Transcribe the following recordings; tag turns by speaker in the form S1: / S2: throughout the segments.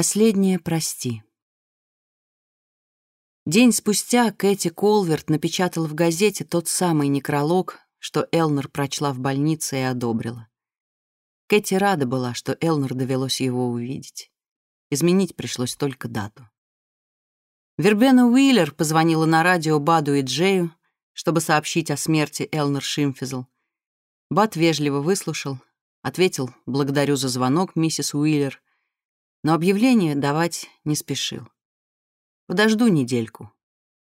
S1: Последнее «Прости». День спустя Кэти Колверт напечатала в газете тот самый некролог, что Элнер прочла в больнице и одобрила. Кэти рада была, что Элнер довелось его увидеть. Изменить пришлось только дату. Вербена Уиллер позвонила на радио Баду и Джею, чтобы сообщить о смерти Элнер Шимфизл. Бад вежливо выслушал, ответил «Благодарю за звонок, миссис Уиллер», но объявление давать не спешил. «Подожду недельку.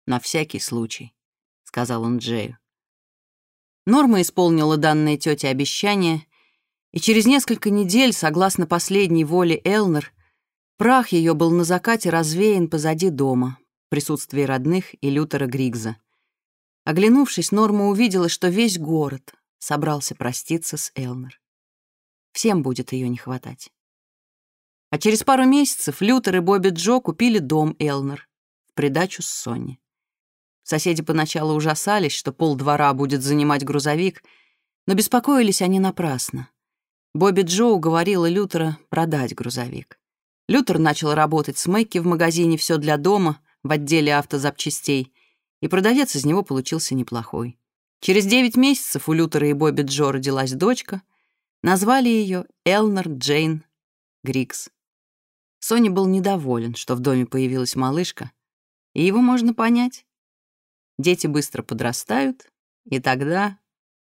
S1: На всякий случай», — сказал он Джею. Норма исполнила данное тете обещание, и через несколько недель, согласно последней воле Элнер, прах ее был на закате развеян позади дома, в присутствии родных и Лютера Григза. Оглянувшись, Норма увидела, что весь город собрался проститься с Элнер. Всем будет ее не хватать. А через пару месяцев Лютер и Бобби Джо купили дом Элнер в придачу с Сони. Соседи поначалу ужасались, что пол двора будет занимать грузовик, но беспокоились они напрасно. Бобби Джо уговорила Лютера продать грузовик. Лютер начал работать с Мэкки в магазине «Все для дома» в отделе автозапчастей, и продавец из него получился неплохой. Через девять месяцев у Лютера и Бобби Джо родилась дочка. Назвали ее Элнер Джейн Грикс. Соня был недоволен, что в доме появилась малышка, и его можно понять. Дети быстро подрастают, и тогда...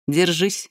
S1: Держись.